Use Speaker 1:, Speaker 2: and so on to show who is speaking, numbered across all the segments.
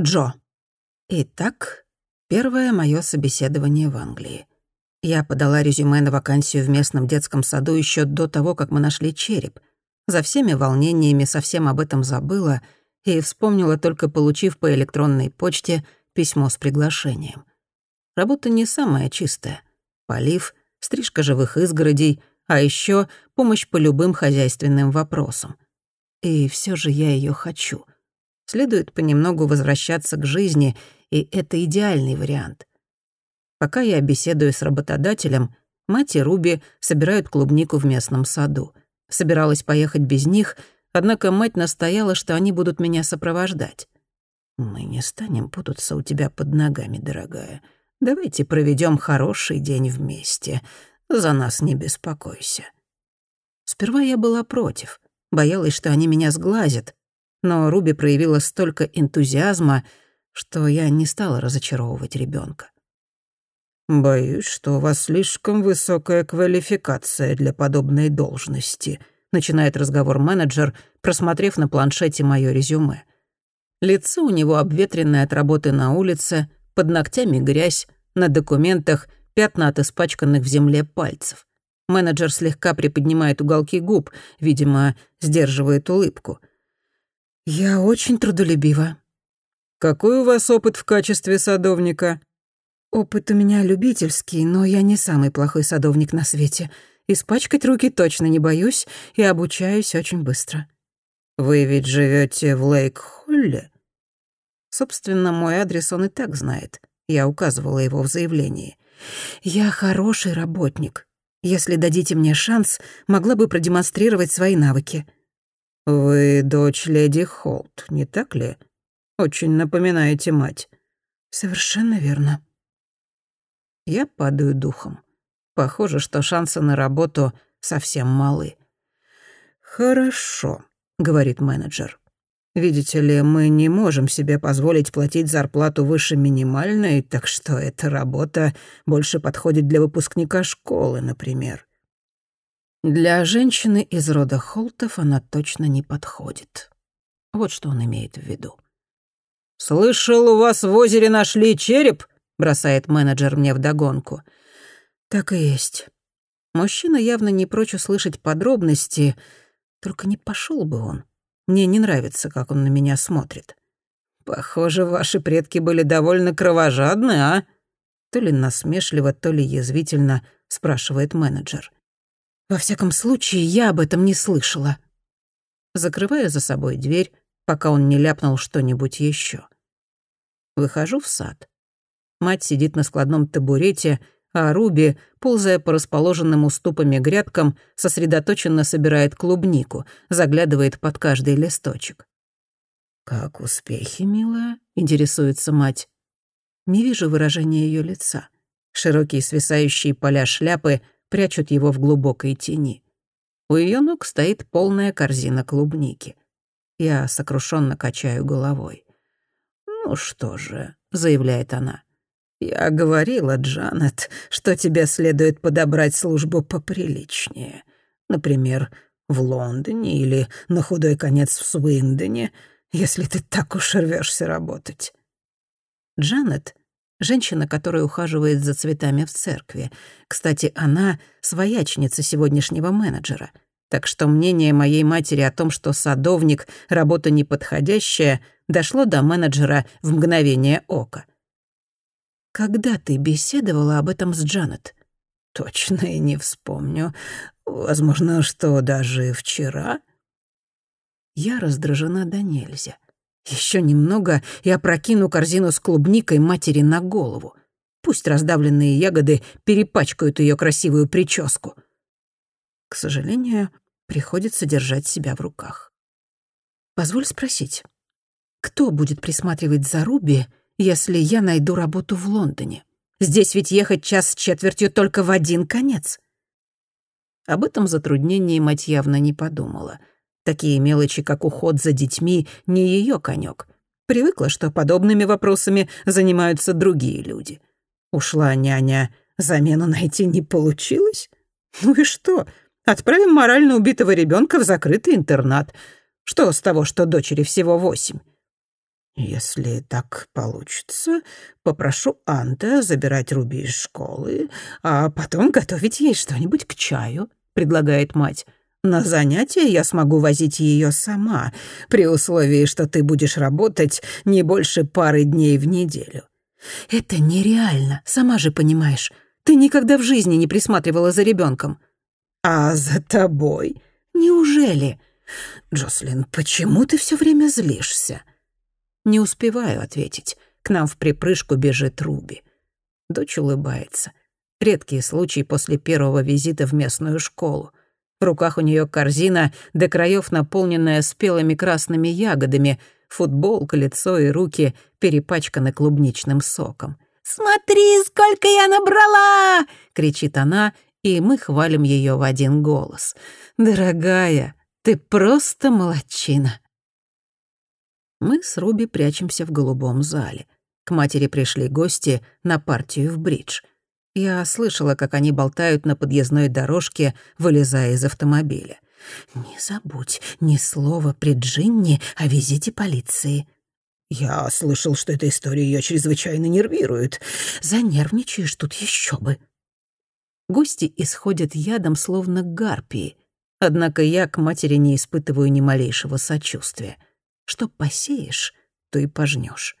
Speaker 1: Джо. Итак, первое мое собеседование в Англии. Я подала резюме на вакансию в местном детском саду еще до того, как мы нашли череп. За всеми волнениями совсем об этом забыла и вспомнила только получив по электронной почте письмо с приглашением. Работа не самая чистая. Полив, стрижка живых изгородей, а еще помощь по любым хозяйственным вопросам. И все же я ее хочу — Следует понемногу возвращаться к жизни, и это идеальный вариант. Пока я беседую с работодателем, мать и Руби собирают клубнику в местном саду. Собиралась поехать без них, однако мать настояла, что они будут меня сопровождать. «Мы не станем путаться у тебя под ногами, дорогая. Давайте проведем хороший день вместе. За нас не беспокойся». Сперва я была против, боялась, что они меня сглазят, но Руби проявила столько энтузиазма, что я не стала разочаровывать ребенка. «Боюсь, что у вас слишком высокая квалификация для подобной должности», начинает разговор менеджер, просмотрев на планшете мое резюме. Лицо у него обветренное от работы на улице, под ногтями грязь, на документах пятна от испачканных в земле пальцев. Менеджер слегка приподнимает уголки губ, видимо, сдерживает улыбку — «Я очень трудолюбива». «Какой у вас опыт в качестве садовника?» «Опыт у меня любительский, но я не самый плохой садовник на свете. Испачкать руки точно не боюсь и обучаюсь очень быстро». «Вы ведь живете в Лейк-Холле?» Собственно, мой адрес он и так знает. Я указывала его в заявлении. «Я хороший работник. Если дадите мне шанс, могла бы продемонстрировать свои навыки. «Вы дочь леди Холт, не так ли? Очень напоминаете мать». «Совершенно верно». Я падаю духом. Похоже, что шансы на работу совсем малы. «Хорошо», — говорит менеджер. «Видите ли, мы не можем себе позволить платить зарплату выше минимальной, так что эта работа больше подходит для выпускника школы, например. Для женщины из рода Холтов она точно не подходит. Вот что он имеет в виду. «Слышал, у вас в озере нашли череп?» — бросает менеджер мне вдогонку. «Так и есть. Мужчина явно не прочь услышать подробности, только не пошел бы он. Мне не нравится, как он на меня смотрит. Похоже, ваши предки были довольно кровожадны, а?» То ли насмешливо, то ли язвительно спрашивает менеджер. Во всяком случае, я об этом не слышала. Закрываю за собой дверь, пока он не ляпнул что-нибудь еще. Выхожу в сад. Мать сидит на складном табурете, а Руби, ползая по расположенным уступами грядкам, сосредоточенно собирает клубнику, заглядывает под каждый листочек. «Как успехи, милая?» — интересуется мать. Не вижу выражения ее лица. Широкие свисающие поля шляпы прячут его в глубокой тени. У ее ног стоит полная корзина клубники. Я сокрушенно качаю головой. «Ну что же», — заявляет она, — «я говорила, Джанет, что тебе следует подобрать службу поприличнее. Например, в Лондоне или на худой конец в Суиндоне, если ты так уж рвешься работать». Джанет женщина, которая ухаживает за цветами в церкви. Кстати, она своячница сегодняшнего менеджера. Так что мнение моей матери о том, что садовник — работа неподходящая, дошло до менеджера в мгновение ока. «Когда ты беседовала об этом с Джанет?» «Точно и не вспомню. Возможно, что даже вчера». Я раздражена до нельзя. Еще немного и опрокину корзину с клубникой матери на голову. Пусть раздавленные ягоды перепачкают ее красивую прическу. К сожалению, приходится держать себя в руках. Позволь спросить, кто будет присматривать за Руби, если я найду работу в Лондоне? Здесь ведь ехать час с четвертью только в один конец. Об этом затруднении мать явно не подумала — Такие мелочи, как уход за детьми, не ее конек. Привыкла, что подобными вопросами занимаются другие люди. Ушла няня, замену найти не получилось? Ну и что? Отправим морально убитого ребенка в закрытый интернат. Что с того, что дочери всего восемь? «Если так получится, попрошу Анта забирать Руби из школы, а потом готовить ей что-нибудь к чаю», — предлагает мать. «На занятия я смогу возить ее сама, при условии, что ты будешь работать не больше пары дней в неделю». «Это нереально, сама же понимаешь. Ты никогда в жизни не присматривала за ребенком. «А за тобой?» «Неужели?» «Джослин, почему ты все время злишься?»
Speaker 2: Не успеваю ответить. К нам в припрыжку бежит Руби. Дочь улыбается. Редкий случай после первого визита в местную школу. В руках у нее корзина, до краев наполненная спелыми красными ягодами, футболка, лицо и руки перепачканы клубничным соком.
Speaker 3: «Смотри, сколько я набрала!»
Speaker 2: — кричит она, и мы хвалим ее в один голос. «Дорогая, ты просто молодчина!» Мы с Руби прячемся в голубом зале. К матери пришли гости на партию в бридж. Я слышала, как они болтают на подъездной дорожке, вылезая из автомобиля. «Не забудь ни слова при Джинни о визите полиции».
Speaker 1: «Я слышал, что эта история ее чрезвычайно нервирует.
Speaker 2: Занервничаешь тут еще бы». Гости исходят ядом, словно гарпии. Однако я к матери не испытываю ни малейшего сочувствия. Что посеешь, то и пожнешь.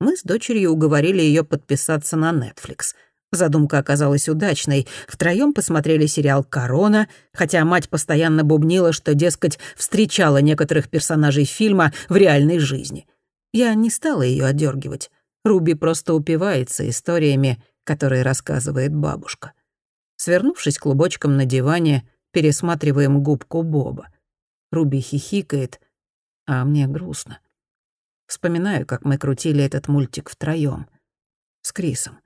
Speaker 2: Мы с дочерью уговорили ее подписаться на Netflix. Задумка оказалась удачной. Втроем посмотрели сериал «Корона», хотя мать постоянно бубнила, что, дескать, встречала некоторых персонажей фильма в реальной жизни. Я не стала ее одергивать. Руби просто упивается историями, которые рассказывает бабушка. Свернувшись клубочком на диване, пересматриваем губку Боба. Руби хихикает, а мне грустно. Вспоминаю, как мы крутили этот мультик втроём. С Крисом.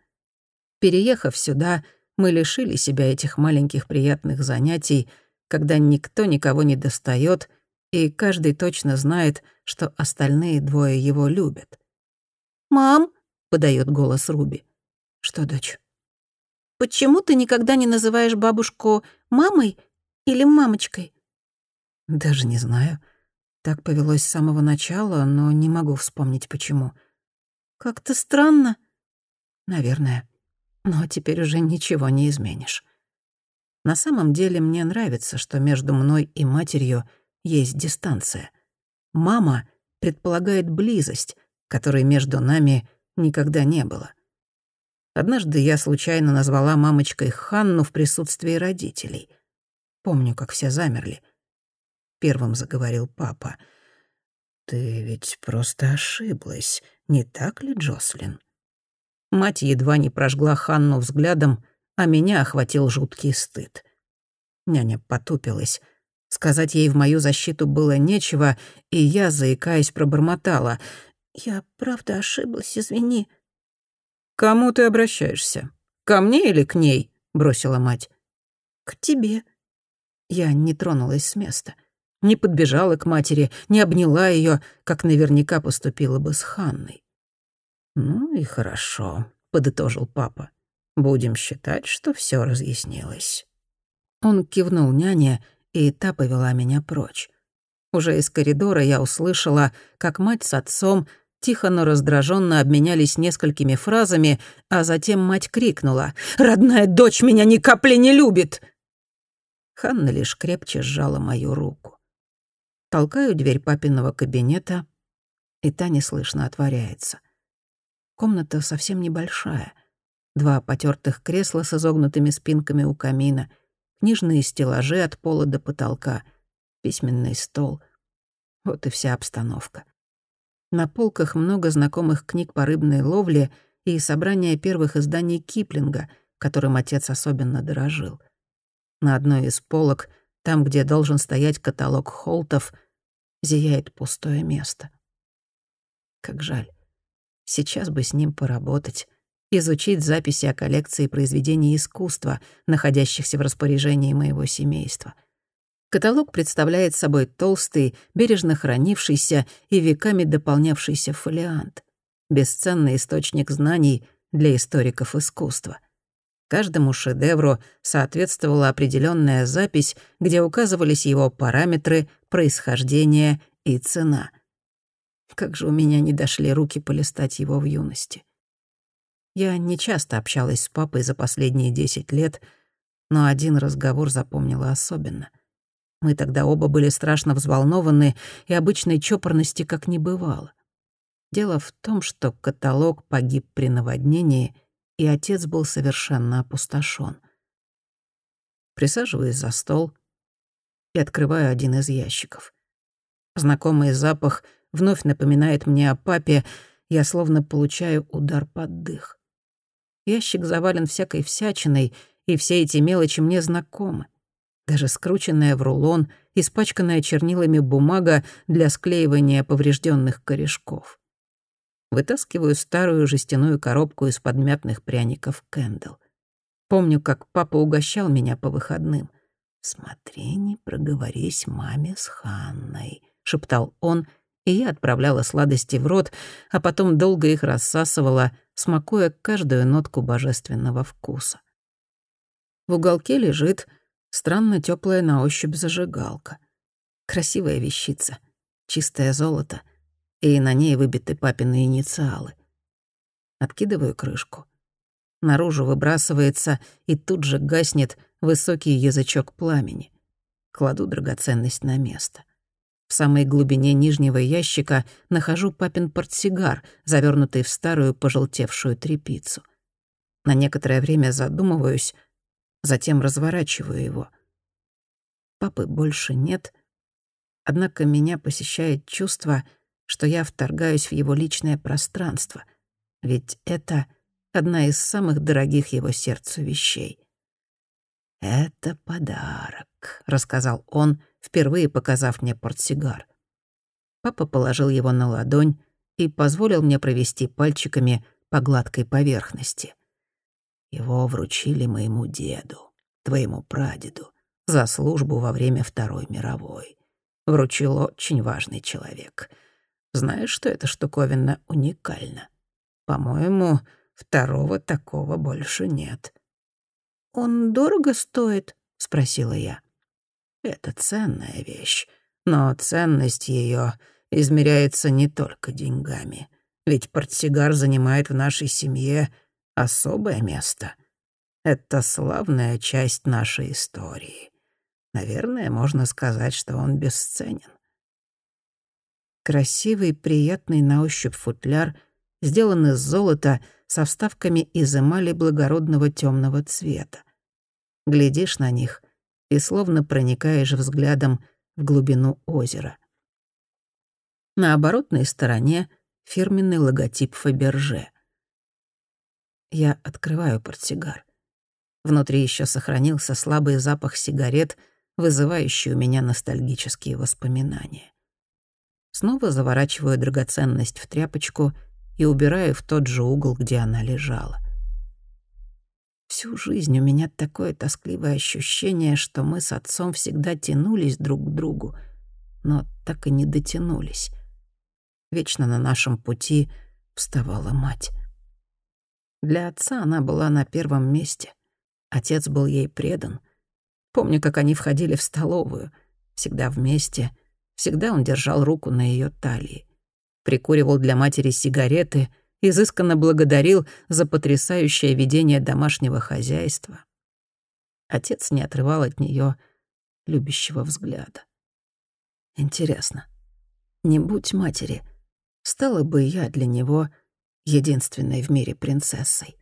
Speaker 2: Переехав сюда, мы лишили себя этих маленьких приятных занятий, когда никто никого не достаёт, и каждый точно знает, что остальные двое его любят.
Speaker 3: «Мам», —
Speaker 2: подает голос Руби. «Что, дочь?»
Speaker 3: «Почему ты никогда не называешь бабушку мамой или мамочкой?»
Speaker 2: «Даже не знаю. Так повелось с самого начала, но не могу вспомнить, почему.
Speaker 3: Как-то странно.
Speaker 2: Наверное. Но теперь уже ничего не изменишь. На самом деле мне нравится, что между мной и матерью есть дистанция. Мама предполагает близость, которой между нами никогда не было. Однажды я случайно назвала мамочкой Ханну в присутствии родителей. Помню, как все замерли — первым заговорил папа. «Ты ведь просто ошиблась, не так ли, Джослин?» Мать едва не прожгла Ханну взглядом, а меня охватил жуткий стыд. Няня потупилась. Сказать ей в мою защиту было нечего, и я, заикаясь, пробормотала. «Я правда ошиблась, извини». «Кому ты обращаешься? Ко мне или к ней?» — бросила мать.
Speaker 3: «К тебе».
Speaker 2: Я не тронулась с места не подбежала к матери, не обняла ее, как наверняка поступила бы с Ханной. «Ну и хорошо», — подытожил папа. «Будем считать, что все разъяснилось». Он кивнул няне, и та повела меня прочь. Уже из коридора я услышала, как мать с отцом тихо, но раздраженно обменялись несколькими фразами, а затем мать крикнула «Родная дочь меня ни капли не любит!» Ханна лишь крепче сжала мою руку. Толкаю дверь папиного кабинета, и та неслышно отворяется. Комната совсем небольшая. Два потертых кресла с изогнутыми спинками у камина, книжные стеллажи от пола до потолка, письменный стол. Вот и вся обстановка. На полках много знакомых книг по рыбной ловле и собрание первых изданий Киплинга, которым отец особенно дорожил. На одной из полок, там, где должен стоять каталог Холтов, зияет пустое место. Как жаль. Сейчас бы с ним поработать, изучить записи о коллекции произведений искусства, находящихся в распоряжении моего семейства. Каталог представляет собой толстый, бережно хранившийся и веками дополнявшийся фолиант. Бесценный источник знаний для историков искусства. Каждому шедевру соответствовала определенная запись, где указывались его параметры, происхождение и цена. Как же у меня не дошли руки полистать его в юности. Я не часто общалась с папой за последние десять лет, но один разговор запомнила особенно. Мы тогда оба были страшно взволнованы, и обычной чопорности как не бывало. Дело в том, что каталог погиб при наводнении, и отец был совершенно опустошен. Присаживаюсь за стол и открываю один из ящиков. Знакомый запах вновь напоминает мне о папе, я словно получаю удар под дых. Ящик завален всякой всячиной, и все эти мелочи мне знакомы. Даже скрученная в рулон, испачканная чернилами бумага для склеивания поврежденных корешков. Вытаскиваю старую жестяную коробку из подмятных пряников Кэндл. Помню, как папа угощал меня по выходным. «Смотри, не проговорись маме с Ханной», — шептал он, и я отправляла сладости в рот, а потом долго их рассасывала, смакуя каждую нотку божественного вкуса. В уголке лежит странно теплая на ощупь зажигалка. Красивая вещица, чистое золото, и на ней выбиты папины инициалы. Откидываю крышку. Наружу выбрасывается и тут же гаснет высокий язычок пламени. Кладу драгоценность на место — в самой глубине нижнего ящика нахожу папин портсигар, завернутый в старую пожелтевшую тряпицу. На некоторое время задумываюсь, затем разворачиваю его. Папы больше нет, однако меня посещает чувство, что я вторгаюсь в его личное пространство, ведь это одна из самых дорогих его сердцу вещей. «Это подарок», — рассказал он, впервые показав мне портсигар. Папа положил его на ладонь и позволил мне провести пальчиками по гладкой поверхности. Его вручили моему деду, твоему прадеду, за службу во время Второй мировой. Вручил очень важный человек. Знаешь, что эта штуковина уникальна? По-моему, второго такого больше нет.
Speaker 3: «Он дорого стоит?» — спросила я.
Speaker 2: «Это ценная вещь, но ценность ее измеряется не только деньгами. Ведь портсигар занимает в нашей семье особое место. Это славная часть нашей истории. Наверное, можно сказать, что он бесценен». Красивый, приятный на ощупь футляр, сделан из золота со вставками из эмали благородного темного цвета глядишь на них и словно проникаешь взглядом в глубину озера. На оборотной стороне фирменный логотип Фаберже. Я открываю портсигар. Внутри еще сохранился слабый запах сигарет, вызывающий у меня ностальгические воспоминания. Снова заворачиваю драгоценность в тряпочку и убираю в тот же угол, где она лежала. Всю жизнь у меня такое тоскливое ощущение, что мы с отцом всегда тянулись друг к другу, но так и не дотянулись. Вечно на нашем пути вставала мать. Для отца она была на первом месте. Отец был ей предан. Помню, как они входили в столовую, всегда вместе, всегда он держал руку на ее талии. Прикуривал для матери сигареты — изысканно благодарил за потрясающее ведение домашнего хозяйства. Отец не отрывал от нее любящего взгляда. Интересно, не будь матери, стала бы я для него единственной в мире принцессой.